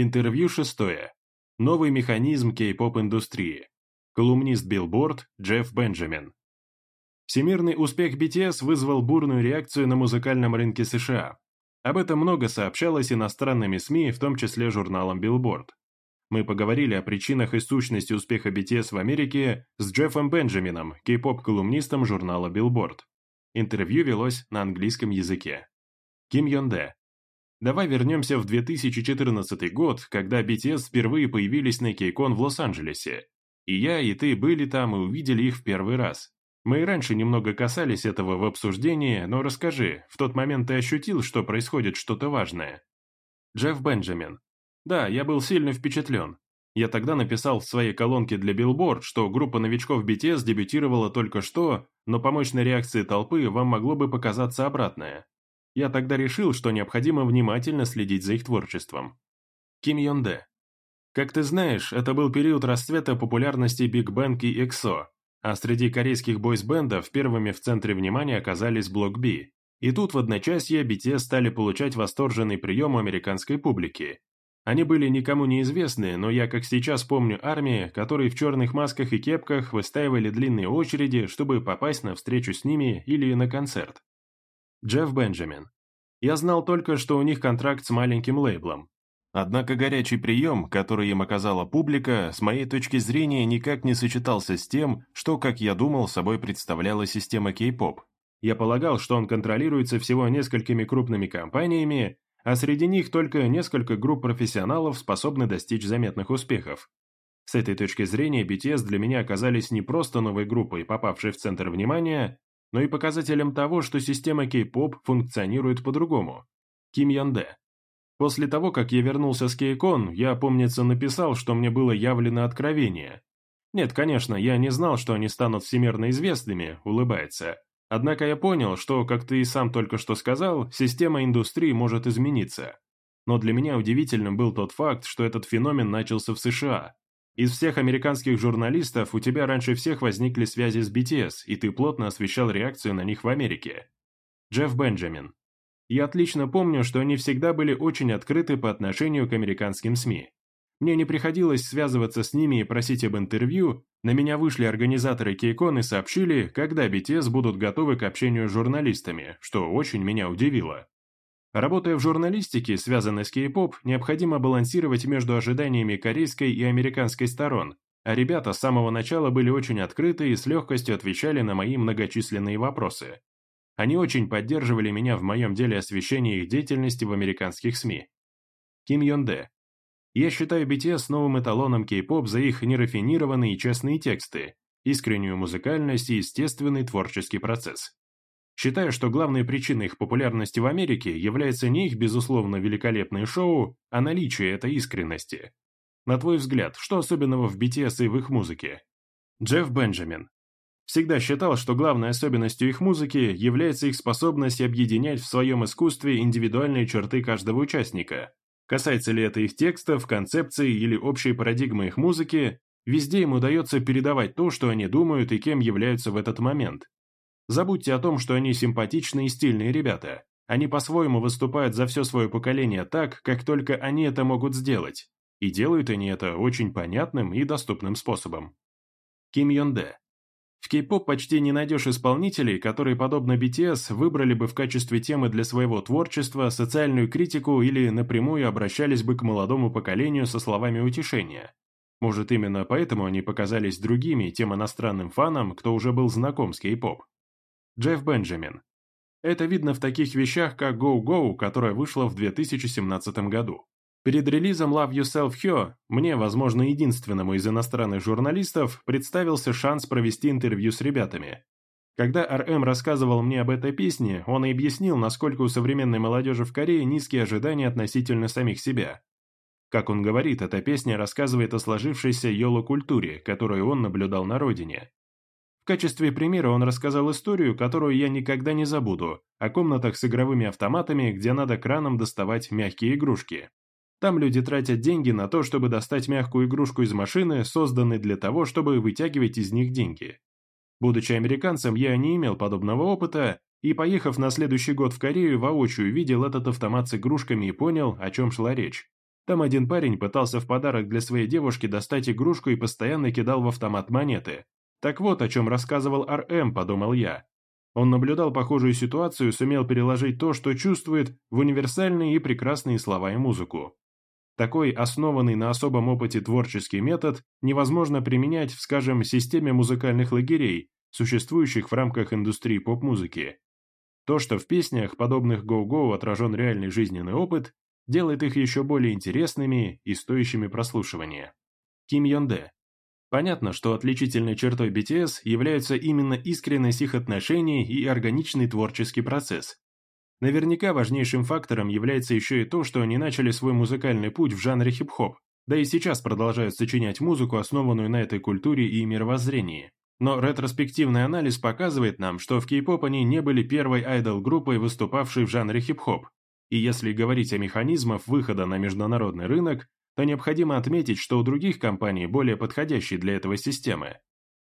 Интервью шестое. Новый механизм кей-поп-индустрии. Колумнист Billboard Джефф Бенджамин. Всемирный успех BTS вызвал бурную реакцию на музыкальном рынке США. Об этом много сообщалось иностранными СМИ, в том числе журналом Billboard. Мы поговорили о причинах и сущности успеха BTS в Америке с Джеффом Бенджамином, кей-поп-колумнистом журнала Billboard. Интервью велось на английском языке. Ким Йон Дэ, Давай вернемся в 2014 год, когда BTS впервые появились на Кейкон в Лос-Анджелесе. И я, и ты были там и увидели их в первый раз. Мы и раньше немного касались этого в обсуждении, но расскажи, в тот момент ты ощутил, что происходит что-то важное? Джефф Бенджамин. Да, я был сильно впечатлен. Я тогда написал в своей колонке для Billboard, что группа новичков BTS дебютировала только что, но по мощной реакции толпы вам могло бы показаться обратное. Я тогда решил, что необходимо внимательно следить за их творчеством. Ким Йон Дэ. Как ты знаешь, это был период расцвета популярности Big Bang и EXO, а среди корейских бойсбендов первыми в центре внимания оказались Block B. И тут в одночасье BTS стали получать восторженный прием у американской публики. Они были никому неизвестны, но я как сейчас помню армии, которые в черных масках и кепках выстаивали длинные очереди, чтобы попасть на встречу с ними или на концерт. Джефф Бенджамин. Я знал только, что у них контракт с маленьким лейблом. Однако горячий прием, который им оказала публика, с моей точки зрения никак не сочетался с тем, что, как я думал, собой представляла система кей-поп. Я полагал, что он контролируется всего несколькими крупными компаниями, а среди них только несколько групп профессионалов способны достичь заметных успехов. С этой точки зрения BTS для меня оказались не просто новой группой, попавшей в центр внимания, но и показателем того, что система K-pop функционирует по-другому. Ким Ян Дэ. После того, как я вернулся с Кейкон, я, помнится, написал, что мне было явлено откровение. Нет, конечно, я не знал, что они станут всемирно известными, улыбается. Однако я понял, что, как ты и сам только что сказал, система индустрии может измениться. Но для меня удивительным был тот факт, что этот феномен начался в США, из всех американских журналистов у тебя раньше всех возникли связи с BTS, и ты плотно освещал реакцию на них в Америке. Джефф Бенджамин. Я отлично помню, что они всегда были очень открыты по отношению к американским СМИ. Мне не приходилось связываться с ними и просить об интервью, на меня вышли организаторы Кейкон и сообщили, когда BTS будут готовы к общению с журналистами, что очень меня удивило. Работая в журналистике, связанной с кей-поп, необходимо балансировать между ожиданиями корейской и американской сторон, а ребята с самого начала были очень открыты и с легкостью отвечали на мои многочисленные вопросы. Они очень поддерживали меня в моем деле освещения их деятельности в американских СМИ. Ким Йон Дэ. Я считаю BTS новым эталоном кей-поп за их нерафинированные и честные тексты, искреннюю музыкальность и естественный творческий процесс считая, что главной причиной их популярности в Америке является не их, безусловно, великолепное шоу, а наличие этой искренности. На твой взгляд, что особенного в BTS и в их музыке? Джефф Бенджамин. Всегда считал, что главной особенностью их музыки является их способность объединять в своем искусстве индивидуальные черты каждого участника. Касается ли это их текстов, концепций или общей парадигмы их музыки, везде им удается передавать то, что они думают и кем являются в этот момент. Забудьте о том, что они симпатичные и стильные ребята. Они по-своему выступают за все свое поколение так, как только они это могут сделать. И делают они это очень понятным и доступным способом. Ким Йон Дэ. В кей-поп почти не найдешь исполнителей, которые, подобно BTS, выбрали бы в качестве темы для своего творчества социальную критику или напрямую обращались бы к молодому поколению со словами утешения. Может, именно поэтому они показались другими тем иностранным фанам, кто уже был знаком с кей-поп. Джефф Бенджамин. Это видно в таких вещах, как Go Go, которая вышла в 2017 году. Перед релизом Love Yourself Here мне, возможно, единственному из иностранных журналистов, представился шанс провести интервью с ребятами. Когда РМ рассказывал мне об этой песне, он и объяснил, насколько у современной молодежи в Корее низкие ожидания относительно самих себя. Как он говорит, эта песня рассказывает о сложившейся йоло-культуре, которую он наблюдал на родине качестве примера он рассказал историю, которую я никогда не забуду, о комнатах с игровыми автоматами, где надо краном доставать мягкие игрушки. Там люди тратят деньги на то, чтобы достать мягкую игрушку из машины, созданной для того, чтобы вытягивать из них деньги. Будучи американцем, я не имел подобного опыта, и, поехав на следующий год в Корею, воочию видел этот автомат с игрушками и понял, о чем шла речь. Там один парень пытался в подарок для своей девушки достать игрушку и постоянно кидал в автомат монеты, так вот, о чем рассказывал РМ, подумал я. Он наблюдал похожую ситуацию и сумел переложить то, что чувствует, в универсальные и прекрасные слова и музыку. Такой основанный на особом опыте творческий метод невозможно применять в, скажем, системе музыкальных лагерей, существующих в рамках индустрии поп-музыки. То, что в песнях, подобных «Go-Go» отражен реальный жизненный опыт, делает их еще более интересными и стоящими прослушивания. Ким Йонде Понятно, что отличительной чертой BTS являются именно искренность их отношений и органичный творческий процесс. Наверняка важнейшим фактором является еще и то, что они начали свой музыкальный путь в жанре хип-хоп, да и сейчас продолжают сочинять музыку, основанную на этой культуре и мировоззрении. Но ретроспективный анализ показывает нам, что в кей-поп они не были первой айдол-группой, выступавшей в жанре хип-хоп. И если говорить о механизмах выхода на международный рынок, то необходимо отметить, что у других компаний более подходящие для этого системы.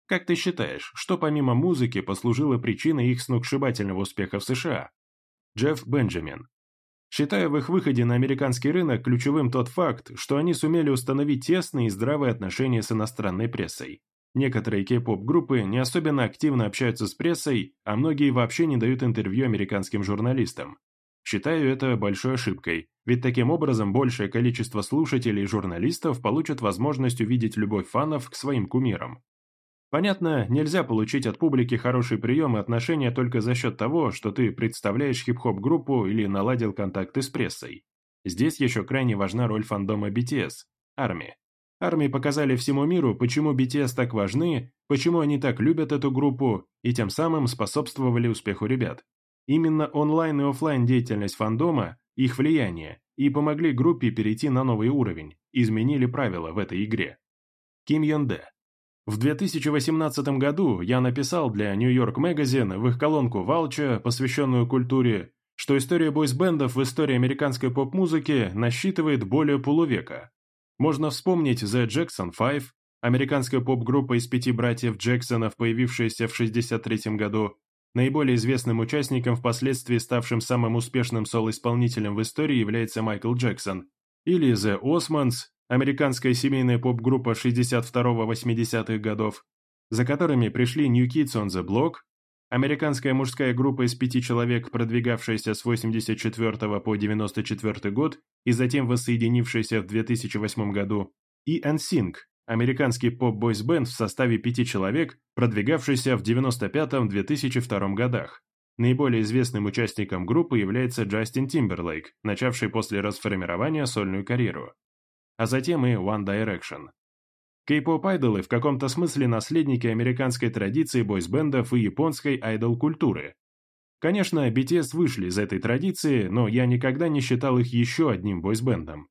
Как ты считаешь, что помимо музыки послужило причиной их сногсшибательного успеха в США? Джефф Бенджамин. Считаю в их выходе на американский рынок ключевым тот факт, что они сумели установить тесные и здравые отношения с иностранной прессой. Некоторые кей-поп-группы не особенно активно общаются с прессой, а многие вообще не дают интервью американским журналистам. Считаю это большой ошибкой, ведь таким образом большее количество слушателей и журналистов получат возможность увидеть любовь фанов к своим кумирам. Понятно, нельзя получить от публики хороший прием и отношения только за счет того, что ты представляешь хип-хоп-группу или наладил контакты с прессой. Здесь еще крайне важна роль фандома BTS – армии. Армии показали всему миру, почему BTS так важны, почему они так любят эту группу и тем самым способствовали успеху ребят. Именно онлайн и офлайн деятельность фандома их влияние и помогли группе перейти на новый уровень, изменили правила в этой игре. Ким Йон Дэ. В 2018 году я написал для New York Magazine в их колонку «Валча», посвященную культуре, что история бойсбендов в истории американской поп-музыки насчитывает более полувека. Можно вспомнить The Jackson 5, американская поп-группа из пяти братьев Джексонов, появившаяся в 1963 году, Наиболее известным участником, впоследствии ставшим самым успешным соло-исполнителем в истории, является Майкл Джексон, или The Osmonds, американская семейная поп-группа 62-80-х годов, за которыми пришли New Kids on the Block, американская мужская группа из пяти человек, продвигавшаяся с 84 по 94 год и затем воссоединившаяся в 2008 году, и NSYNC, американский поп-бойс-бенд в составе пяти человек, продвигавшийся в 95-2002 годах. Наиболее известным участником группы является Джастин Тимберлейк, начавший после расформирования сольную карьеру. А затем и One Direction. Кей-поп-айдолы в каком-то смысле наследники американской традиции бойсбендов и японской айдол-культуры. Конечно, BTS вышли из этой традиции, но я никогда не считал их еще одним бойсбендом.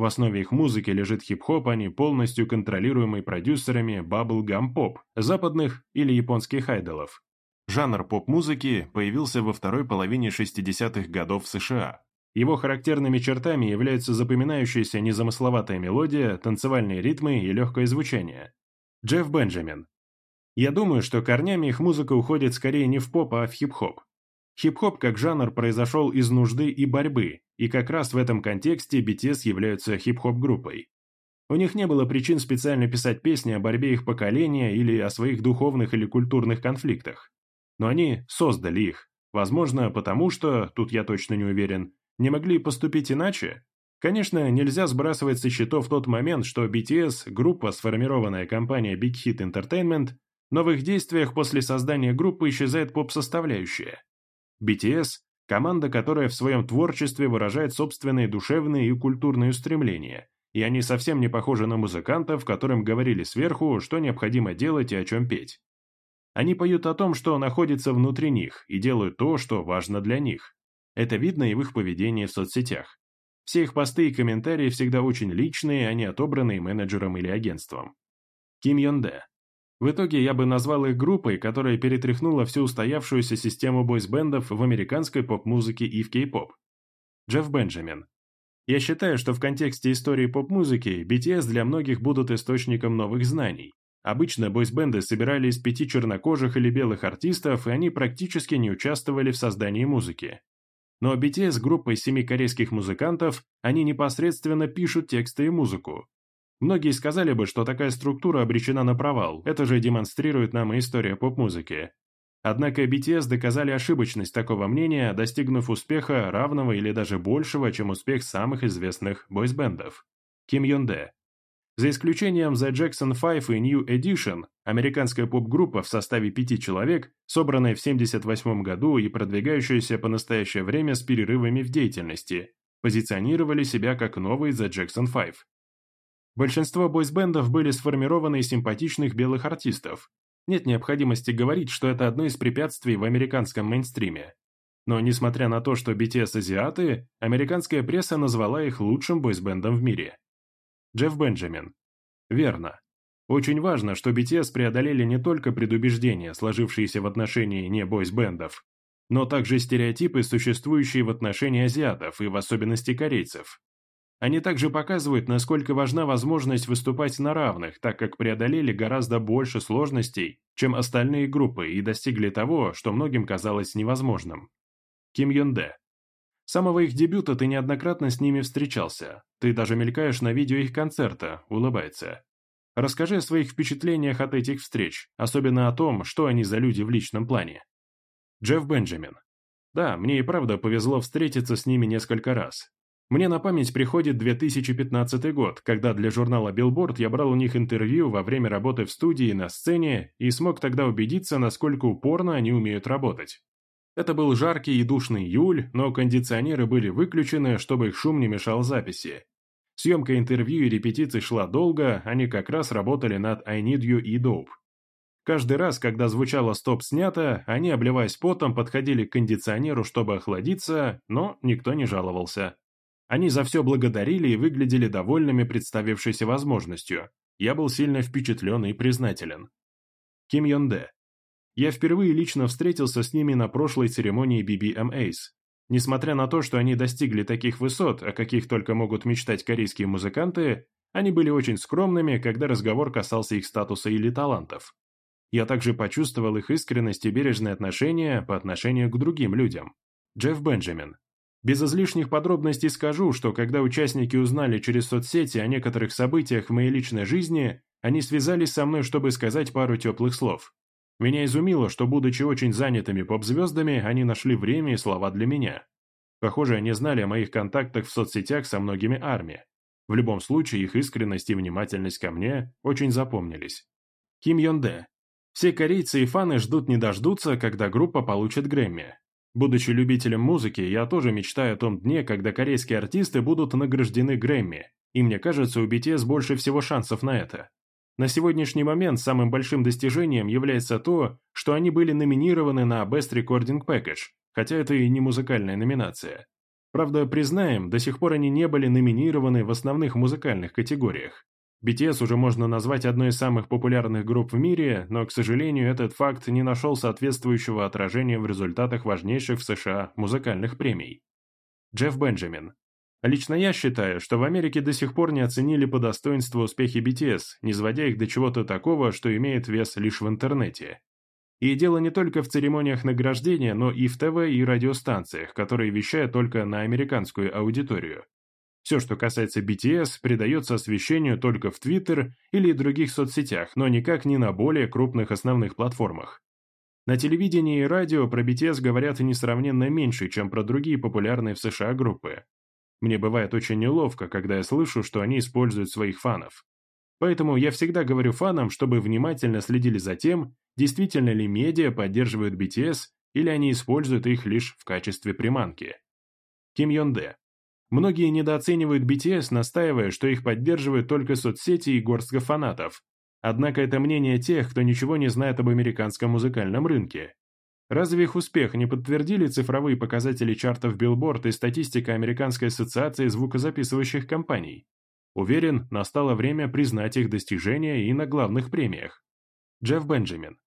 В основе их музыки лежит хип-хоп, а не полностью контролируемый продюсерами bubblegum pop, западных или японских айдолов. Жанр поп-музыки появился во второй половине 60-х годов США. Его характерными чертами являются запоминающаяся незамысловатая мелодия, танцевальные ритмы и легкое звучание. Джефф Бенджамин. Я думаю, что корнями их музыка уходит скорее не в поп, а в хип-хоп. Хип-хоп как жанр произошел из нужды и борьбы, и как раз в этом контексте BTS являются хип-хоп-группой. У них не было причин специально писать песни о борьбе их поколения или о своих духовных или культурных конфликтах. Но они создали их. Возможно, потому что, тут я точно не уверен, не могли поступить иначе? Конечно, нельзя сбрасывать со счетов тот момент, что BTS, группа, сформированная компанией Big Hit Entertainment, в новых действиях после создания группы исчезает поп-составляющая. BTS – команда, которая в своем творчестве выражает собственные душевные и культурные устремления, и они совсем не похожи на музыкантов, которым говорили сверху, что необходимо делать и о чем петь. Они поют о том, что находится внутри них, и делают то, что важно для них. Это видно и в их поведении в соцсетях. Все их посты и комментарии всегда очень личные, а не отобранные менеджером или агентством. Ким Йон Дэ, в итоге я бы назвал их группой, которая перетряхнула всю устоявшуюся систему бойсбендов в американской поп-музыке и в кей-поп. Джефф Бенджамин. Я считаю, что в контексте истории поп-музыки BTS для многих будут источником новых знаний. Обычно бойсбенды собирали из пяти чернокожих или белых артистов, и они практически не участвовали в создании музыки. Но BTS группой семи корейских музыкантов они непосредственно пишут тексты и музыку, Многие сказали бы, что такая структура обречена на провал, это же демонстрирует нам и история поп-музыки. Однако BTS доказали ошибочность такого мнения, достигнув успеха, равного или даже большего, чем успех самых известных бойсбендов. Ким Йон Дэ. За исключением The Jackson 5 и New Edition, американская поп-группа в составе пяти человек, собранная в 1978 году и продвигающаяся по настоящее время с перерывами в деятельности, позиционировали себя как новые The Jackson 5. Большинство бойсбендов были сформированы из симпатичных белых артистов. Нет необходимости говорить, что это одно из препятствий в американском мейнстриме. Но несмотря на то, что BTS азиаты, американская пресса назвала их лучшим бойсбендом в мире. Джефф Бенджамин. Верно. Очень важно, что BTS преодолели не только предубеждения, сложившиеся в отношении не бойсбендов, но также стереотипы, существующие в отношении азиатов и в особенности корейцев. Они также показывают, насколько важна возможность выступать на равных, так как преодолели гораздо больше сложностей, чем остальные группы, и достигли того, что многим казалось невозможным. Ким Юн Дэ. С самого их дебюта ты неоднократно с ними встречался. Ты даже мелькаешь на видео их концерта, улыбается. Расскажи о своих впечатлениях от этих встреч, особенно о том, что они за люди в личном плане. Джефф Бенджамин. Да, мне и правда повезло встретиться с ними несколько раз. Мне на память приходит 2015 год, когда для журнала Billboard я брал у них интервью во время работы в студии на сцене и смог тогда убедиться, насколько упорно они умеют работать. Это был жаркий и душный июль, но кондиционеры были выключены, чтобы их шум не мешал записи. Съемка интервью и репетиций шла долго, они как раз работали над «I Need You» и «Dope». Каждый раз, когда звучало «стоп снято», они, обливаясь потом, подходили к кондиционеру, чтобы охладиться, но никто не жаловался. Они за все благодарили и выглядели довольными представившейся возможностью. Я был сильно впечатлен и признателен. Ким Йон Дэ. Я впервые лично встретился с ними на прошлой церемонии BBMAs. Несмотря на то, что они достигли таких высот, о каких только могут мечтать корейские музыканты, они были очень скромными, когда разговор касался их статуса или талантов. Я также почувствовал их искренность и бережное отношение по отношению к другим людям. Джефф Бенджамин, без излишних подробностей скажу, что когда участники узнали через соцсети о некоторых событиях в моей личной жизни, они связались со мной, чтобы сказать пару теплых слов. Меня изумило, что, будучи очень занятыми поп-звездами, они нашли время и слова для меня. Похоже, они знали о моих контактах в соцсетях со многими армиями. В любом случае, их искренность и внимательность ко мне очень запомнились. Ким Йон Дэ. Все корейцы и фаны ждут не дождутся, когда группа получит Грэмми. Будучи любителем музыки, я тоже мечтаю о том дне, когда корейские артисты будут награждены Грэмми, и мне кажется, у BTS больше всего шансов на это. На сегодняшний момент самым большим достижением является то, что они были номинированы на Best Recording Package, хотя это и не музыкальная номинация. Правда, признаем, до сих пор они не были номинированы в основных музыкальных категориях. BTS уже можно назвать одной из самых популярных групп в мире, но, к сожалению, этот факт не нашел соответствующего отражения в результатах важнейших в США музыкальных премий. Джефф Бенджамин. Лично я считаю, что в Америке до сих пор не оценили по достоинству успехи BTS, не сводя их до чего-то такого, что имеет вес лишь в интернете. И дело не только в церемониях награждения, но и в ТВ и радиостанциях, которые вещают только на американскую аудиторию. Все, что касается BTS, придается освещению только в Twitter или других соцсетях, но никак не на более крупных основных платформах. На телевидении и радио про BTS говорят несравненно меньше, чем про другие популярные в США группы. Мне бывает очень неловко, когда я слышу, что они используют своих фанов. Поэтому я всегда говорю фанам, чтобы внимательно следили за тем, действительно ли медиа поддерживают BTS или они используют их лишь в качестве приманки. Ким Йон Дэ. Многие недооценивают BTS, настаивая, что их поддерживают только соцсети и горстка фанатов. Однако это мнение тех, кто ничего не знает об американском музыкальном рынке. Разве их успех не подтвердили цифровые показатели чартов Billboard и статистика Американской ассоциации звукозаписывающих компаний? Уверен, настало время признать их достижения и на главных премиях. Джефф Бенджамин,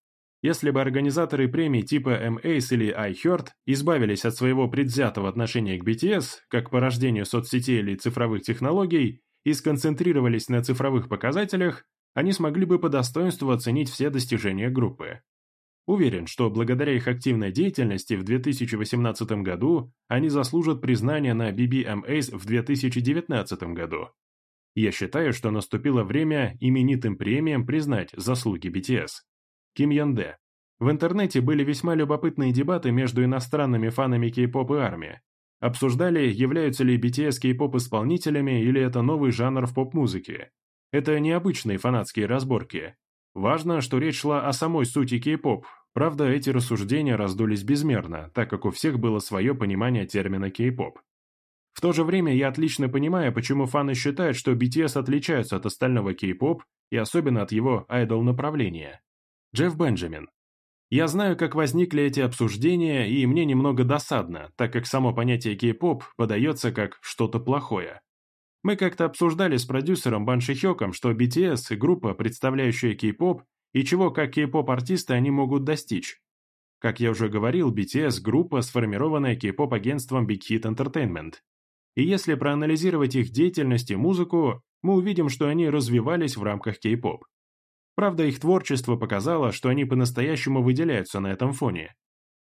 если бы организаторы премий типа M.A.S. или iHeart избавились от своего предвзятого отношения к BTS, как порождению соцсетей или цифровых технологий, и сконцентрировались на цифровых показателях, они смогли бы по достоинству оценить все достижения группы. Уверен, что благодаря их активной деятельности в 2018 году они заслужат признания на BBMAs в 2019 году. Я считаю, что наступило время именитым премиям признать заслуги BTS. Ким Янде. В интернете были весьма любопытные дебаты между иностранными фанами кей-поп и армии. Обсуждали, являются ли BTS кей-поп исполнителями или это новый жанр в поп-музыке. Это необычные фанатские разборки. Важно, что речь шла о самой сути кей-поп. Правда, эти рассуждения раздулись безмерно, так как у всех было свое понимание термина кей-поп. В то же время я отлично понимаю, почему фаны считают, что BTS отличаются от остального кей-поп и особенно от его айдол направления. Джефф Бенджамин. Я знаю, как возникли эти обсуждения, и мне немного досадно, так как само понятие кей-поп подается как что-то плохое. Мы как-то обсуждали с продюсером Бан Шихёком, что BTS – группа, представляющая кей-поп, и чего как кей-поп-артисты они могут достичь. Как я уже говорил, BTS – группа, сформированная кей-поп-агентством Big Hit Entertainment. И если проанализировать их деятельность и музыку, мы увидим, что они развивались в рамках кей-поп. Правда, их творчество показало, что они по-настоящему выделяются на этом фоне.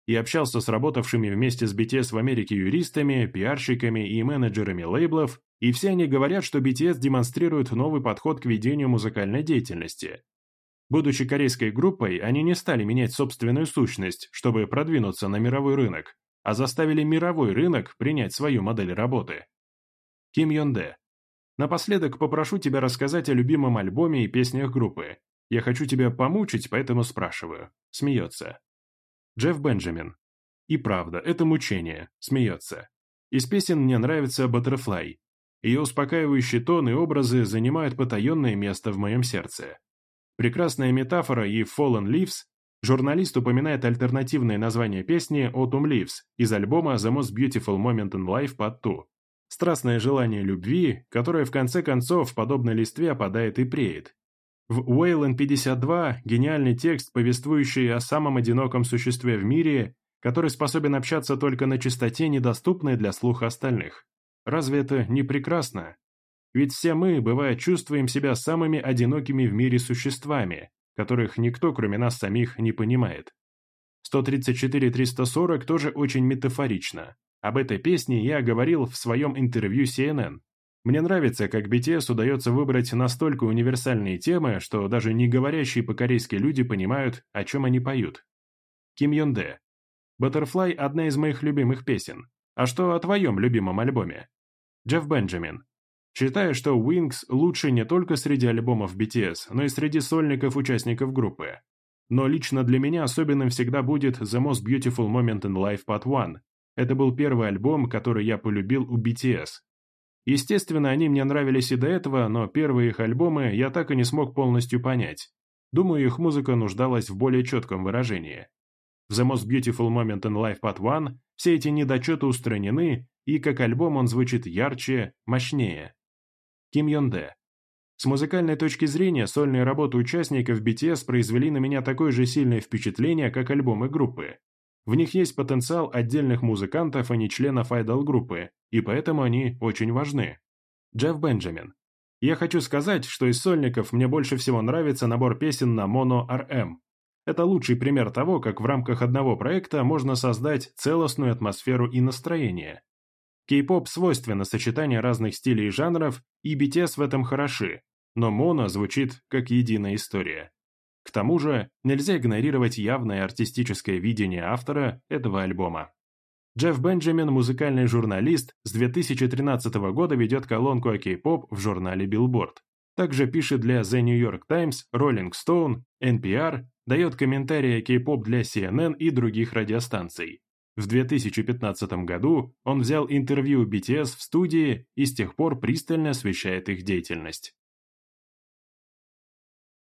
Я общался с работавшими вместе с BTS в Америке юристами, пиарщиками и менеджерами лейблов, и все они говорят, что BTS демонстрирует новый подход к ведению музыкальной деятельности. Будучи корейской группой, они не стали менять собственную сущность, чтобы продвинуться на мировой рынок, а заставили мировой рынок принять свою модель работы. Ким Йон Дэ. Напоследок попрошу тебя рассказать о любимом альбоме и песнях группы. Я хочу тебя помучить, поэтому спрашиваю. Смеется. Джефф Бенджамин. И правда, это мучение. Смеется. Из песен мне нравится «Баттерфлай». Ее успокаивающий тон и образы занимают потаенное место в моем сердце. Прекрасная метафора и «Fallen Leaves» журналист упоминает альтернативное название песни «Autumn Leaves» из альбома «The Most Beautiful Moment in Life» под «Ту». Страстное желание любви, которое в конце концов, подобно листве, опадает и преет, в Уэйлен 52 гениальный текст, повествующий о самом одиноком существе в мире, который способен общаться только на частоте, недоступной для слуха остальных. Разве это не прекрасно? Ведь все мы, бывая, чувствуем себя самыми одинокими в мире существами, которых никто, кроме нас самих, не понимает. 134-340 тоже очень метафорично. Об этой песне я говорил в своем интервью CNN, мне нравится, как BTS удается выбрать настолько универсальные темы, что даже не говорящие по-корейски люди понимают, о чем они поют. Ким Йон Дэ. «Баттерфлай» — одна из моих любимых песен. А что о твоем любимом альбоме? Джефф Бенджамин. Считаю, что Wings лучше не только среди альбомов BTS, но и среди сольников-участников группы. Но лично для меня особенным всегда будет The Most Beautiful Moment in Life Part 1. Это был первый альбом, который я полюбил у BTS, Естественно, они мне нравились и до этого, но первые их альбомы я так и не смог полностью понять. Думаю, их музыка нуждалась в более четком выражении. В The Most Beautiful Moment in Life Part 1 все эти недочеты устранены, и как альбом он звучит ярче, мощнее. Ким Йон Дэ. С музыкальной точки зрения, сольные работы участников BTS произвели на меня такое же сильное впечатление, как альбомы группы. В них есть потенциал отдельных музыкантов, и не членов айдол-группы, и поэтому они очень важны. Джефф Бенджамин. Я хочу сказать, что из сольников мне больше всего нравится набор песен на Mono RM. Это лучший пример того, как в рамках одного проекта можно создать целостную атмосферу и настроение. Кей-поп свойственно сочетание разных стилей и жанров, и BTS в этом хороши, но моно звучит как единая история. К тому же, нельзя игнорировать явное артистическое видение автора этого альбома. Джефф Бенджамин, музыкальный журналист, с 2013 года ведет колонку о кей-поп в журнале Billboard. Также пишет для The New York Times, Rolling Stone, NPR, дает комментарии о кей-поп для CNN и других радиостанций. В 2015 году он взял интервью BTS в студии и с тех пор пристально освещает их деятельность.